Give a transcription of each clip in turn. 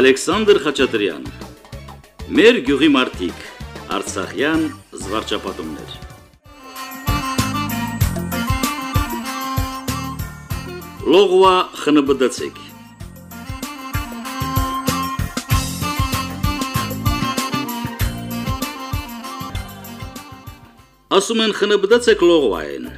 Ալեքսանդր Խաչատրյան Մեր գյուղի մարտիկ Արցախյան զվարճապատումներ Լողվա խնբդացեք Ասում են խնբդացեք լողվային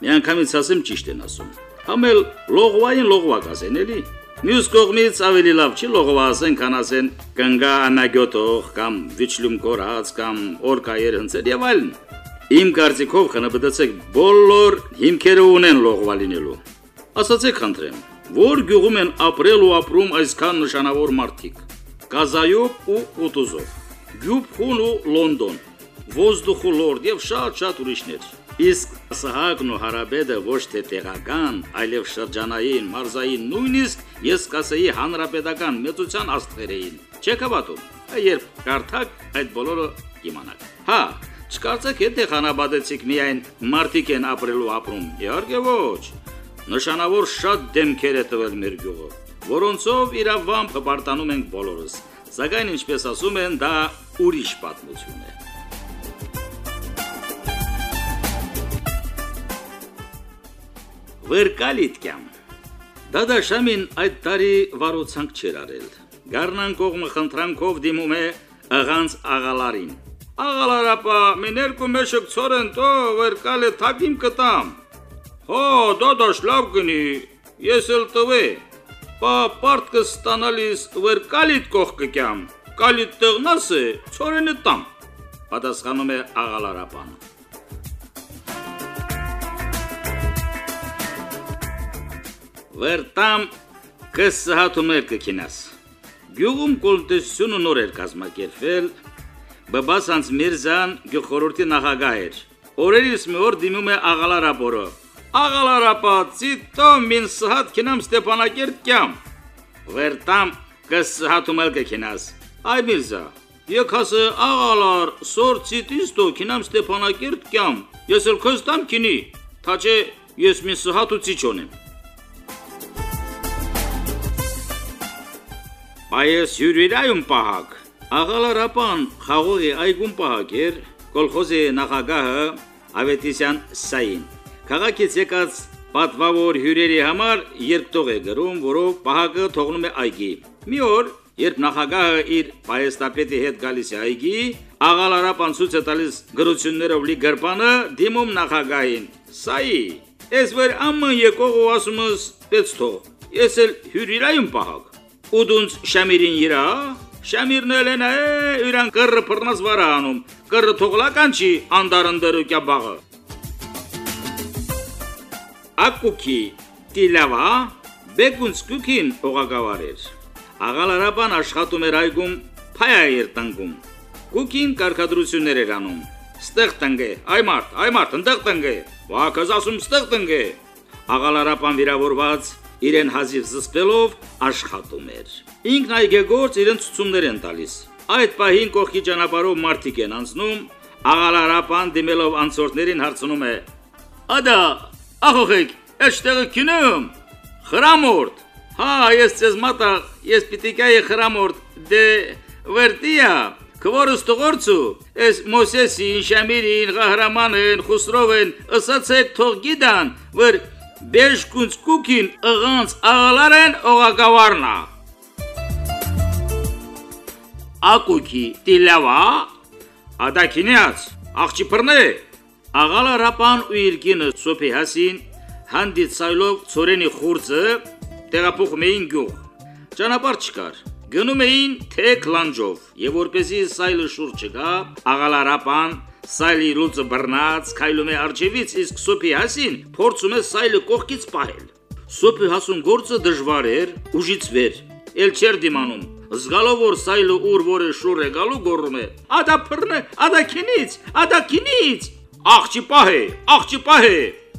Միանգամից ասեմ ճիշտ են ասում Համել լողվային լողվա կասեն էլի Մյուս կողմից ավելի լավ չի լողվա ասեն, քան ասեն կնգա անագյոտող կամ վիճլում կորած կամ օրկայեր հնցել եւ այլն։ Իմ կարծիքով խնաբդացեք բոլոր հիմքերը ունեն լողվա լինելու։ Ասացեք խնդրեմ, որ գյուղում են ապրել ու ապրում այսքան նշանավոր մարդիկ։ Կազայով ու Ուտուզով, Գյուբխուն ու Լոնդոն, Ոզդուխու լորդ եւ շատ-շատ ուրիշներ։ Իսկ Սահակն ու Հարաբեդը ոչ թե տեղական, այլև շրջանային, մարզային, նույնիսկ ես կասեի հանրապետական մեծության աստղեր էին։ Չեք հավատում։ Երբ կարդակ այդ բոլորը կիմանաք։ Հա, չկարծեք եթե խանաբադեցիք միայն մարտիկ են ապրելու ապրում։ Իհարկե ոչ։ Նշանավոր շատ դեմքեր է տվել մեր գյուղը, որոնցով իրավամբ հպարտանում ենք բոլորս։ Սակայն ինչպես ասում են, դա ուրիշ պատմություն է։ Վերկալիտկյամ։ Դադաշամին այդ տարի վարոցանք չեր արել։ Գառնան կողմը խնդրանքով դիմում է աղանց աղալարին։ Աղալարապա, մեն երկու մեշկ ծորեն տո վերկալը թակիմ կտամ։ Հո, դադաշ լավ գնի, ես էլ տվե։ Պա պարտքը ստանալիս վերկալիտ կող կկյամ, կալիտ տեղնասը ծորենը տամ։ Պատասխանում է աղալարապան։ Վերտամ կսահատում էր կքինաս։ Գյուղում կոլտեսյունը նոր էր կազմակերպվել, Բաբասանց Միրզան գյուղխորհրդի նախագահ էր։ Օրերից մի օր դիմում է աղալարապորը։ Աղալարապա ցիտո մին սահատ կինամ Ստեփանակերտ կյամ։ Վերտամ կսահատում էլ կքինաս։ Այ Միրզա, Եկասը աղալար սոր ցիտիստո կինամ Ստեփանակերտ կյամ։ Ես էլ քոստամ կինի։ Թաչե ես մի սահատ ու ցիչոնեմ։ Այս հյուրիրայում պահակ։ Աղալարապան խաղողի այգում պահակ էր կոլխոզի նախագահը Ավետիսյան Սային։ Քաղաքից եկած պատվավոր հյուրերի համար երկտող է գրում, որով պահակը թողնում է այգի։ Մի օր, երբ նախագահը իր պայեստապետի հետ գալիս է այգի, աղալարապան ցույց է տալիս գրություններով լի գրպանը դիմում նախագահին։ Սայի, ես վեր ամն եկող ու ասումս պետք Ես էլ հյուրիրայում պահակ ու դունց Շամիրին իրա Շամիրն էլ է իրան կռը փռնած վարանում կռը թողլական չի անդարնդրու կյաբաղը Ակուքի տիլավա բեկունցկուքին օղակավարեր Աղալարաբան աշխատում էր այգում փայա էր տնկում Կուքին կարկադրություններ էր անում Ստեղ տնգե այ մարդ այ մարդ ընդեղ տնգե Վակազ ասում ստեղ տնգե Աղալարաբան վիրավորված իրեն հազիվ զսպելով աշխատում էր։ Ինքն այգեգործ իրեն ցուցումներ են տալիս։ Այդ պահին կողքի ճանապարհով մարդիկ են անցնում, աղալարապան դիմելով անցորդներին հարցնում է. «Ադա, ախոխեք, այստեղը քինում։ Խրամորդ։ Հա, ես ցեզ մատա, ես պիտի կայ խրամորդ, դե վերտիա, Քվորս տողորցու, ես Մոսեսին, Շամիրին, Ղահրամանին, Խուսրովին, ըսացեք թող գիտան, որ Բեժկունց կուքին ըղանց աղալարեն օղակավարնա։ Ակուքի տիլավա ադակինյաց աղջի պրնե աղալա ռապան ու իրկինը սոփի հասին հանդիցայլով ծորենի խուրձը տեղափոխում էին գյուղ ճանապարհ չկար գնում էին թեք լանջով եւ որպեսի սայլը շուրջ չգա աղալարապան Սայլի լուծը բռնած քայլում է արջևից, իսկ սոփի հասին փորձում է սայլը կողքից պահել։ Սոփի հասուն գործը դժվար էր, ուժից վեր։ Էլ չեր դիմանում։ Զգալով որ սայլը ուր որը շուր է գալու գոռում է. «Ադա փռնե, ադա քինից, ադա քինից»։ Աղջի պահե, աղջի պահե։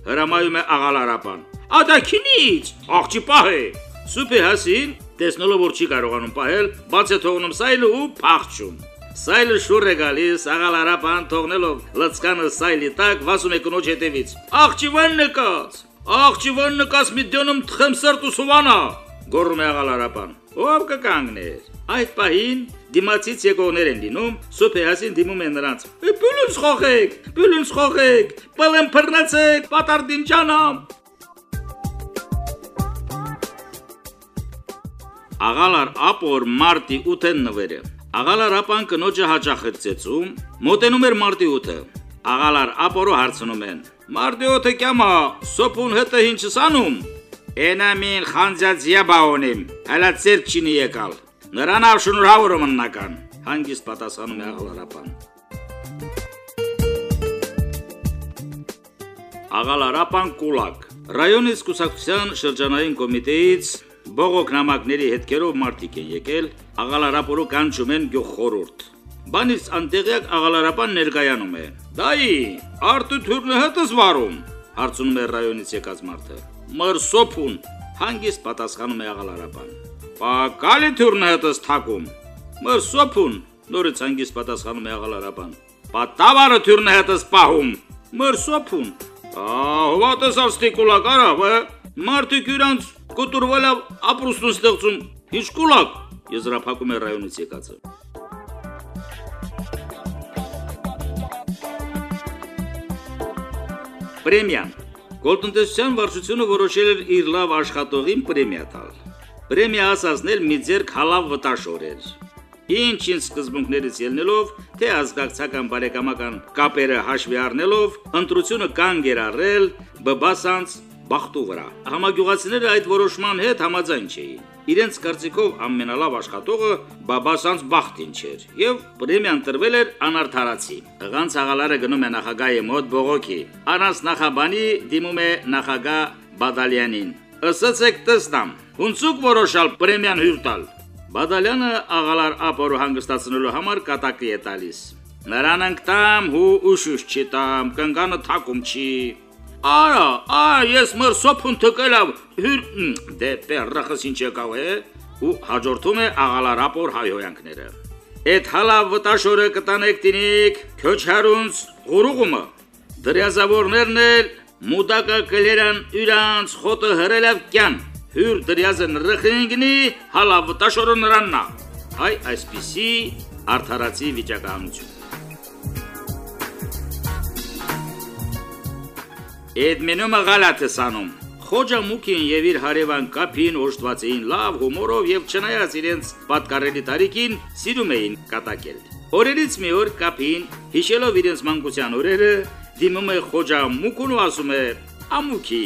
Հրամայում է աղալարապան։ Ադա քինից, աղջի պահե։ Սոփի հասին տեսնելով որ չի կարողանում պահել, բաց է թողնում սայլը ու փախչում։ Սայլը շուր է գալիս, աղալարապան թողնելով լծկանը սայլի տակ վասում է կնոջ հետևից։ Աղջիվան նկած, աղջիվան նկած մի դյոնում թխեմ սրտ ու սուվանա, գոռում է աղալարապան։ Ով կկանգներ։ Այդ պահին դիմացից եկողներ են լինում, սոփեհասին դիմում են նրանց։ Բուլունս խոխեք, բուլունս խոխեք, բալեմ բռնացեք, պատարտին ջանամ։ Աղալար ապոր մարտի 8-ն նվերը։ Աղալար ապան կնոջը հաճախ ծեցում, մոտենում էր մարտի 8-ը։ Աղալար ապորը հարցնում են. Մարտի 8-ը կյամա, սոփուն հետը ինչս անում։ Էնամին խանձածիա բաոնիմ, հələ ծեր չինի եկալ։ Նրան ավշնուրհավորը մնական։ Հանգիստ պատասխանում է Աղալար ապան։ Աղալար ապան կուլակ։ Ռայոնից կուսակցության շրջանային կոմիտեից բողոք նամակների հետքերով մարդիկ են եկել, աղալարապորու կանչում են գյուղ խորուրդ։ Բանից անտեղյակ աղալարապան ներկայանում է։ Դայի, արտու թուրնը հետս վարում, հարցնում է ռայոնից եկած մարդը։ Մրսոփուն, հանգիստ պատասխանում է աղալարապան։ Պակալի թուրնը հետս թակում։ Մրսոփուն, նորից հանգիստ պատասխանում է աղալարապան։ Պատավարը թուրնը հետս պահում։ Մրսոփուն։ Ահ, ո՞տես աստիկուլա կարավ, մարդիկ իրանց կոտուրվել ապրուստուն ստեղծում։ Ինչ կուլակ, եզրափակում է ռայոնից եկածը։ Պրեմիան Գոլտնտեսության վարչությունը որոշել էր իր լավ աշխատողին պրեմիա տալ։ Պրեմիա ասածնել մի ձերք հալավ վտաշորեր։ Ինչ-ինչ սկզբունքներից ելնելով, թե ազգակցական բարեկամական կապերը հաշվի առնելով, ընտրությունը կանգ էր առել բբասանց բախտու վրա։ Համագյուղացիները այդ որոշման հետ համաձայն չէին։ Իրենց կարծիքով ամենալավ աշխատողը Բաբասանց բախտին չէր եւ պրեմիան տրվել էր անարթարացի։ Ղանց աղալարը գնում է նախագահի մոտ բողոքի։ Առանց նախաբանի դիմում է նախագահ Բադալյանին։ Ըսացեք տեսնամ, հունցուկ որոշալ պրեմիան հյուր տալ։ Բադալյանը աղալար ապորը հանգստացնելու համար կատակի է տալիս։ Նրան ընկտամ հու ուշուշ չիտամ, կնկանը թակում չի։ Արա, ա, ես մր սոփուն թկելավ, դե պերրախս ինչ եկավ է, ու հաջորդում է աղալարապոր հայհոյանքները։ Այդ հալավ վտաշորը կտանեք տինիկ, քոչարունց ղուրուղումը։ Դրյազավորներն էլ մուդակա կլերան իրանց խոտը հրելավ կյան։ Հյուր դրյազը նրխինգնի հալավ վտաշորը նրաննա։ Հայ այսպիսի արդարացի վիճակահանություն։ Այդ մենումը գալատ է սանում։ Խոջա Մուքին եւ իր հարևան Կապին օժտված էին լավ հումորով եւ չնայած իրենց պատկառելի տարիքին սիրում էին կատակել։ Օրերից մի օր Կապին, հիշելով իրենց մանկության օրերը, դիմում է Խոջա Մուքուն ու ասում է. «Ամուքի,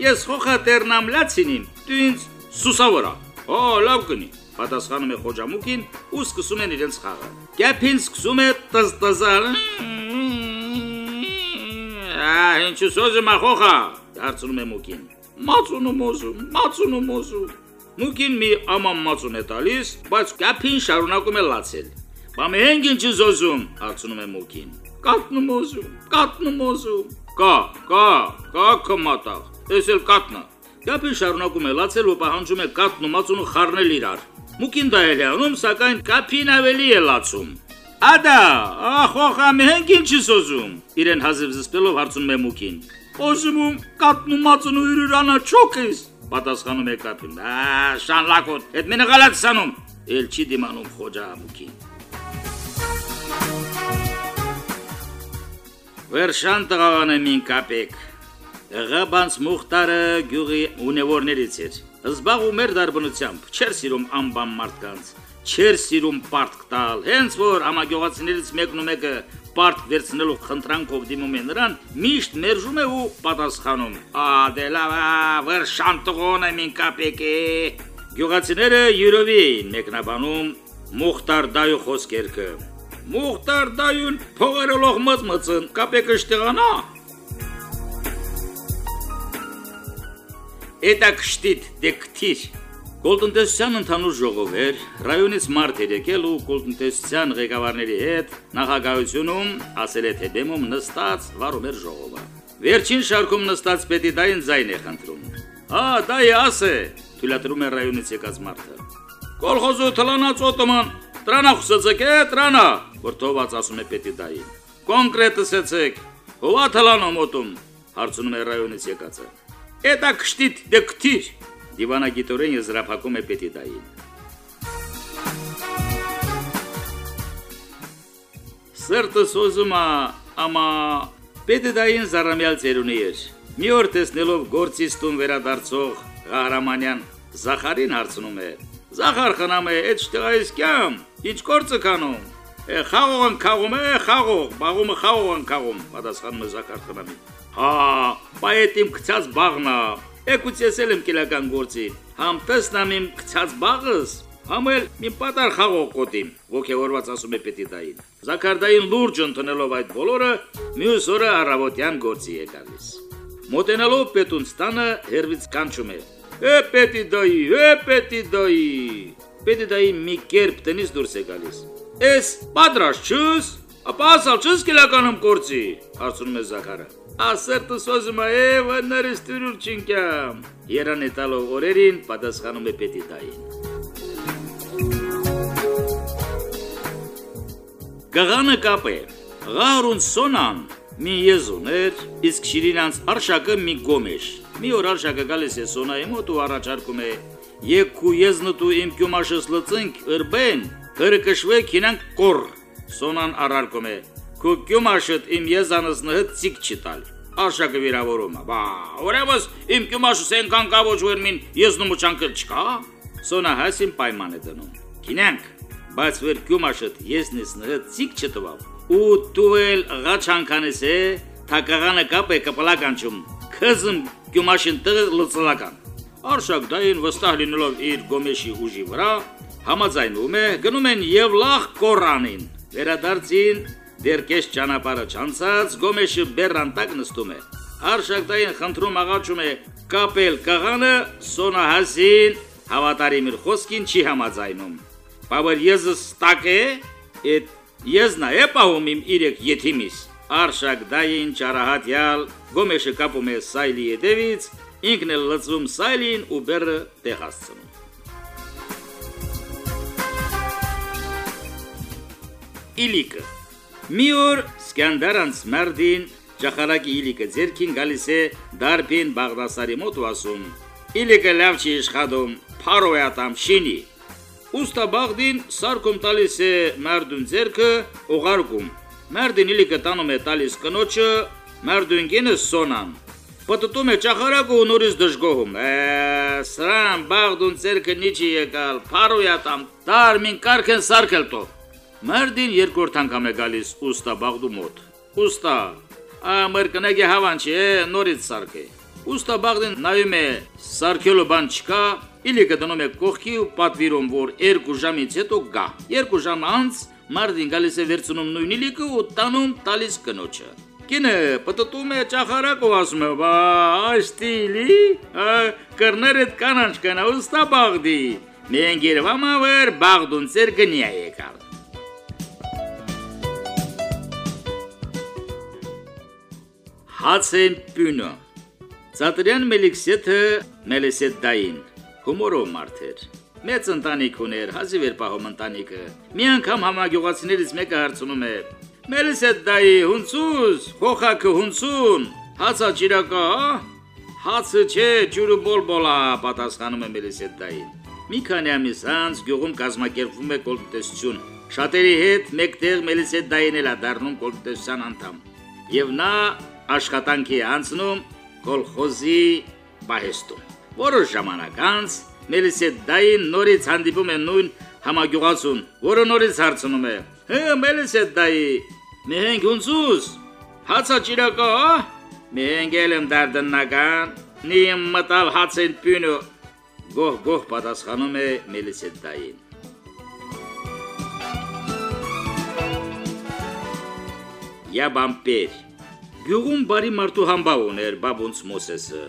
ես խոխատերնամ լացինին, դու ինձ սուսավորա»։ «Օ, լավ կնի»։ Պատասխանում է Խոջա Մուքին ու սկսում են իրենց խաղը։ Կապին սկսում է տզտզալ ինչու սոզը մախոխա, հարցնում է Մուկին։ Մածունու մոզու, մածունու մոզու։ Մուկին մի աման մածուն է տալիս, բայց կապին շարունակում է լացել։ Բա մենք ինչի զոզում, հարցնում է Մուկին։ Կատնու մոզու, կատնու մոզու։ Կա, կա, կա կմատաղ։ Էս էլ կատնա։ Կապին շարունակում է լացել ու պահանջում է կատնու մածունը խառնել իրար։ Մուկին դա էլ է անում, սակայն կապին ավելի է լացում։ Ադա, ախոխա մենք ինչի սոզում։ Իրեն հազիվ զսպելով հարցնում է Մուկին։ Օզում կատնումածն ու յուրանա չոքես։ Պատասխանում է կապին։ Ա, շանլակոտ, այդ մենը գալած սանում։ Էլ չի դիմանում խոջա Մուկին։ Վերշան տղավանը մին կապեք։ Ղաբանց Մուխտարը գյուղի ունևորներից էր։ Զբաղում էր դարբնությամբ, չէր սիրում անբան մարդկանց չեր սիրում պարտք տալ։ Հենց որ ամագյուղացիներից մեկն ու մեկը պարտք վերցնելու խնդրանքով դիմում է նրան, միշտ մերժում է ու պատասխանում. «Ա, դե լավ, վրշան տղոն եմ ին կապեկի»։ Գյուղացիները յուրովի մեկնաբանում Մուխտար դայու խոսքերքը։ Մուխտար դայուն փողերոլող մծմծն կապեկը շտեղանա։ Էտա կշտիտ դեկտիր Գոլտնտեսության ընդհանուր ժողով էր, ռայոնից մարդ էր եկել ու գոլտնտեսության ղեկավարների հետ նախագահությունում ասել է թե դեմում նստած վարում էր ժողովը։ Վերջին շարքում նստած պետի դային ձայն է խնդրում։ Հա, դայ ասե, թույլատրում է ռայոնից եկած մարդը։ Կոլխոզու թլանած օտոման, տրանա խուսացեք, է, տրանա, որթոված ասում է պետի դային։ Կոնկրետ ասեցեք, հովա թլանոմ օտում, հարցնում է ռայոնից եկածը։ Էտա կշտիտ դեկտիր դիվանագիտորեն եզրափակում է պետիդային։ Սերտը սոզումա, ամա պետիդային զարամյալ ծերունի էր։ Մի օր տեսնելով գործից տուն վերադարձող Ղահարամանյան Զախարին հարցնում է. Զախար խնամ է, այդ շտեղայիս կամ, ինչ գործը կանում։ Է խաղող են խաղում է, խաղող, բաղումը խաղող են խաղում, պատասխանում է Զախար խնամին։ Հա, բայ այդ իմ գցած բաղնա, Եկուց ես եմ կելական գործի։ Համ տեսնամ իմ գցած բաղս, Համել մի պատար խաղող կոտիմ, ոգևորված ասում է Պետիդային։ Զաքարդային լուրջ ընդունելով այդ բոլորը, մյուս օրը առավոտյան գործի է գալիս։ Մոտենալով Պետուն ստանը հերվից կանչում է. «Է Պետիդայի, է Պետիդայի»։ Պետիդայի մի կերպ տնից դուրս է գալիս։ «Էս պատրաստ չես»։ Ապա ասալ չես կելականում գործի, հարցնում է Զաքարը։ Ասերտը սոզում է վներստուրուր չինքամ։ Երանի տալով օրերին պատասխանում է Պետիդային։ Գաղանը կապ է։ Ղարուն սոնան մի եզուներ, իսկ շիրինանց արշակը մի գոմեշ։ Մի օր արշակը գալիս է սոնայի մոտ ու առաջարկում է. «Եկու եզնտու իմ կյումաշս լծենք ըրբեն, կրկշվեք ինանք կոր»։ Սոնան առարկում է. «Քու կյումաշդ իմ եզանս նհդ ցիկ չտալ»։ Արշակը վիրավորում է։ Բա, ուրեմն իմ կյումաշս ենքան կավոճ վերմին եզնում չանկել չկա։ Սոնա հասին պայման է դնում։ Կինանք բայց վեր կյումաշըտ եսնես նհը ցիկ չտվավ ու տուել ղաչանքանես է թակաղանը կապ է կպլականչում քզմ կյումաշին տղ լծլական արշակ դային վստահ լինելով իր գոմեշի ուժի վրա համաձայնվում է գնում են եւ լախ կորանին վերադարձին դեր կես ճանապարհը չանցած գոմեշը բերանտակ նստում է արշակտային խնդրում աղաչում է կապել կաղանը սոնահասին հավատարիմ իր խոսքին չի համաձայնում Բավար եզս տակե, et եզնա է պահում իմ իրեք եթիմիս։ Արշակ դային ճարահատյալ գոմեշը կապում է սայլի հետևից, ինքն էլ լծվում սայլին ու բերը տեղացնում։ Իլիկը Մի օր Սկանդարանց մարտին Ճախարակի իլիկը ձերքին գալիս է Դարբին Բաղդասարի մոտ ու ասում. Իլիկը լավ չի իշխադում, փարոյատամ շինի։ Ուստա Բաղդին սարկում տալիս է Մարդուն ձերքը ուղարկում։ Մարդին իլիկը տանում է տալիս կնոջը, Մարդուն գինը սոնան։ Պատտում է ճախարակը ու նորից դժգոհում։ Է, սրան Բաղդուն ձերքը նիչի եկալ, փարոյատամ, դարմին կարքեն սարկել տո։ Մարդին երկրորդ անգամ է գալիս ուստա Բաղդու մոտ։ Ուստա, ա մրկնագի հավանչի է նորից սարկե։ Ուստա Բաղդին նայում է սարկելու բան չկա, Իլիկը դնում է կողքի ու պատվիրում, որ երկու ժամից հետո գա։ Երկու ժամ անց Մարտին գալիս է վերցնում նույն իլիկը ու տանում տալիս կնոջը։ Կինը պատտում է ճախարակ ու ասում է. «Բա, աշտիլի, կրներդ կանանչ կանա ուստա բաղդի։ Մենք երվամավեր բաղդուն ծեր գնիա եկալ»։ Հացեն պյունը Ծատրյան Մելիքսեթը Մելիսետ դային հումորով մարդ էր։ Մեծ ընտանիք ուներ, հազիվ էր պահում ընտանիքը։ Մի անգամ համագյուղացիներից մեկը հարցնում է. «Մելիս է դայի հունցուս, խոխակը հունցուն, հացա ճիրակա, հացը չէ, ջուրը բոլբոլա», պատասխանում է Մելիսետ դային։ Մի քանի ամիս անց գյուղում կազմակերպվում է կոլտնտեսություն։ Շատերի հետ մեկտեղ Մելիսետ դային էլ դառնում կոլտնտեսության անդամ։ Եվ նա աշխատանքի անցնում կոլխոզի բահեստում։ Որոշ ժամանակ անց Մելիսեդային նորից հանդիպում է նույն համագյուղացուն, որը նորից հարցնում է. «Հե, Մելիսեդայի, մենք ունցուս, հացա ճիրակա, մենք ելեմ դարդնական, նիմ մտալ հացեն պյունը»։ Գոհ գոհ պատասխանում է Մելիսեդային։ Я բամպեր Գյուղում բարի մարդու համբավ ուներ Բաբունց Մոսեսը։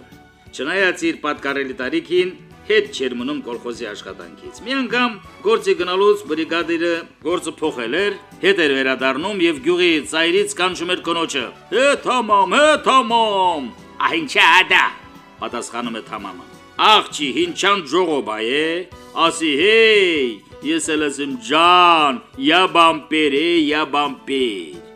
Չնայած իր պատկառելի տարիքին, հետ չէր մնում կոլխոզի աշխատանքից։ Մի անգամ գործի գնալուց բրիգադիրը գործը փոխել էր, հետ էր վերադառնում եւ գյուղի ծայրից կանչում էր կնոջը. «Հե թամամ, հե թամամ»։ «Այնչա ադա»։ Պատասխանում է թամամը։ «Աղջի, հինչան ժողոբա է»։ «Ասի, հեյ, ես էլ ասեմ ջան, յա բամպեր է, յա բամպեր»։